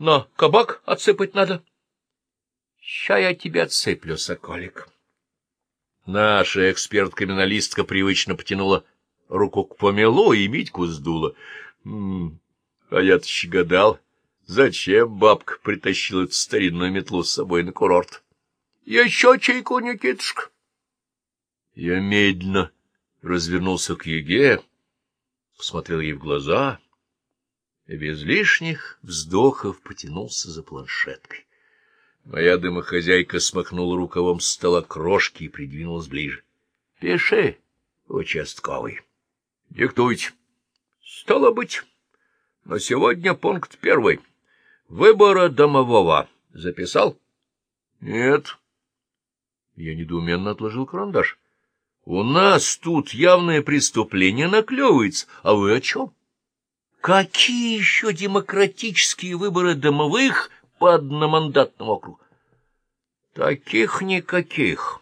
на кабак отсыпать надо. — Ща я тебя отсыплю, соколик. Наша эксперт-криминалистка привычно потянула руку к помелу и Митьку сдула. М а я-то гадал, зачем бабка притащила эту старинную метлу с собой на курорт. — Еще чайку, Никитушка. Я медленно развернулся к Еге, посмотрел ей в глаза без лишних вздохов потянулся за планшеткой. Моя дымохозяйка смахнула рукавом стола крошки и придвинулась ближе. — Пиши, участковый. — Диктуйте. — Стало быть, на сегодня пункт первый. Выбора домового. Записал? — Нет. Я недоуменно отложил карандаш. — У нас тут явное преступление наклевывается. А вы о чем? — Какие еще демократические выборы домовых по одномандатному округу? — Таких никаких.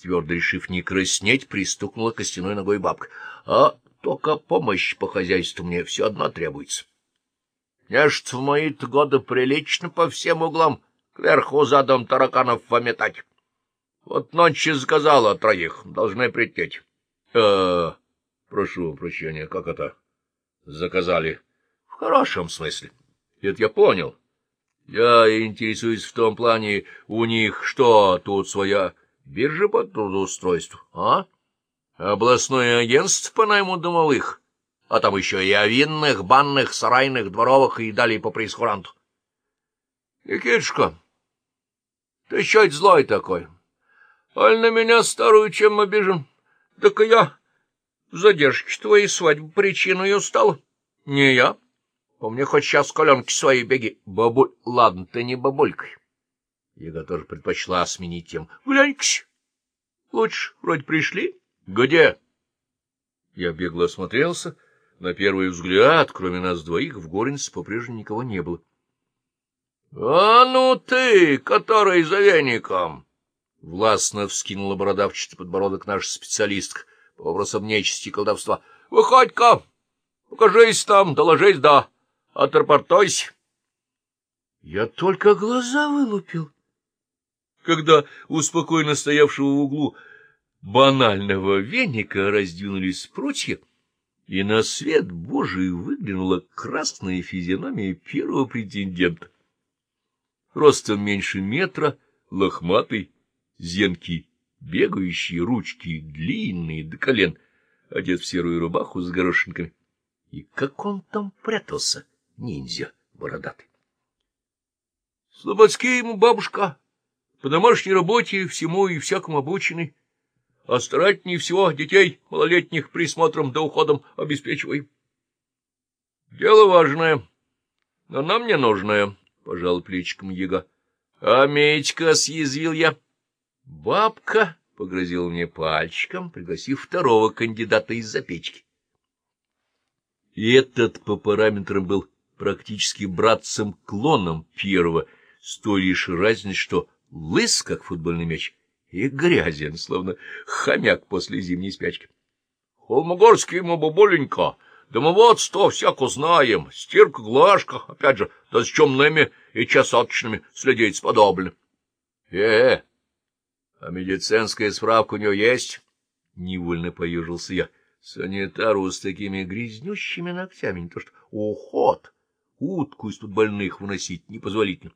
Твердо решив не краснеть, пристукнула костяной ногой бабка. — А только помощь по хозяйству мне все одно требуется. Нечто в мои-то годы прилично по всем углам кверху задом тараканов пометать. Вот ночью сказала троих, должны прийти. Э, прошу прощения, как это? Заказали. В хорошем смысле. Это я понял. Я интересуюсь в том плане, у них что, тут своя биржа по трудоустройству, а? Областное агентство по найму домовых, а там еще и о винных, банных, сарайных, дворовых и далее по прейскуранту. Никитушка, ты чуть злой такой. Аль на меня старую чем обижен? Так и я задержки твоей свадьбы причиной устал. Не я. По мне хоть сейчас коленки свои беги. Бабуль, ладно, ты не бабулькой. Яга тоже предпочла сменить тем. Глянь-ка, лучше вроде пришли. Где? Я бегло осмотрелся. На первый взгляд, кроме нас двоих, в горнице по-прежнему никого не было. — А ну ты, который за веником! — властно вскинула бородавчатый подбородок наш специалистка по вопросам нечисти и колдовства. — Выходь-ка! Покажись там, доложись, да, отрапортуйся. Я только глаза вылупил, когда у спокойно стоявшего в углу банального веника раздвинулись прутья, и на свет Божий выглянула красная физиономия первого претендента. Ростом меньше метра, лохматый, зенкий, бегающие ручки длинные до колен, одет в серую рубаху с горошинками. И как он там прятался, ниндзя бородатый? Слободский ему бабушка, по домашней работе всему и всякому обученный, а старательнее всего детей малолетних присмотром да уходом обеспечивай. — Дело важное, но нам не нужное, — пожал плечиком Ега. — А Митька съязвил я. Бабка погрозила мне пальчиком, пригласив второго кандидата из-за печки. И этот по параметрам был практически братцем-клоном первого, с той лишь разницей, что лыс, как футбольный мяч, и грязен, словно хомяк после зимней спячки. — Холмогорский ему бабуленька, домоводство всяко знаем, стирка-глажка, опять же, да с чумными и часоточными следить сподобно. Э — Э, а медицинская справка у него есть? — невольно поюжился я. Санитару с такими грязнющими ногтями не то что уход, утку из-под больных выносить непозволительно.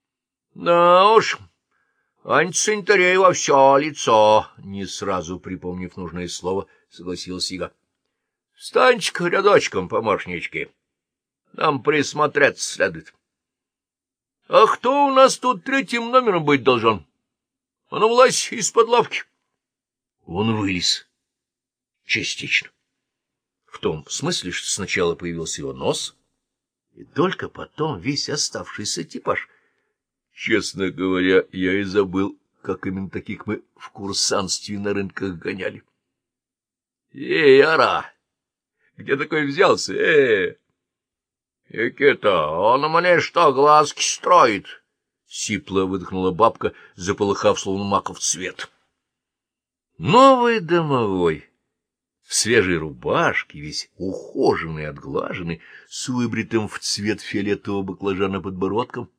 — Да уж... Антисанитария во все лицо, — не сразу припомнив нужное слово, согласился Ига. — Встаньте-ка рядочком, помощнички. Нам присмотреться следует. — А кто у нас тут третьим номером быть должен? А ну, влазь из-под лавки. Он вылез. Частично. В том смысле, что сначала появился его нос, и только потом весь оставшийся типаж — Честно говоря, я и забыл, как именно таких мы в курсантстве на рынках гоняли. — Эй, Ара! Где такой взялся? Э, Никита, он мне что, глазки строит? Сипло выдохнула бабка, заполыхав словно маков цвет. Новый домовой в свежей рубашке, весь ухоженный, отглаженный, с выбритым в цвет фиолетового баклажана подбородком.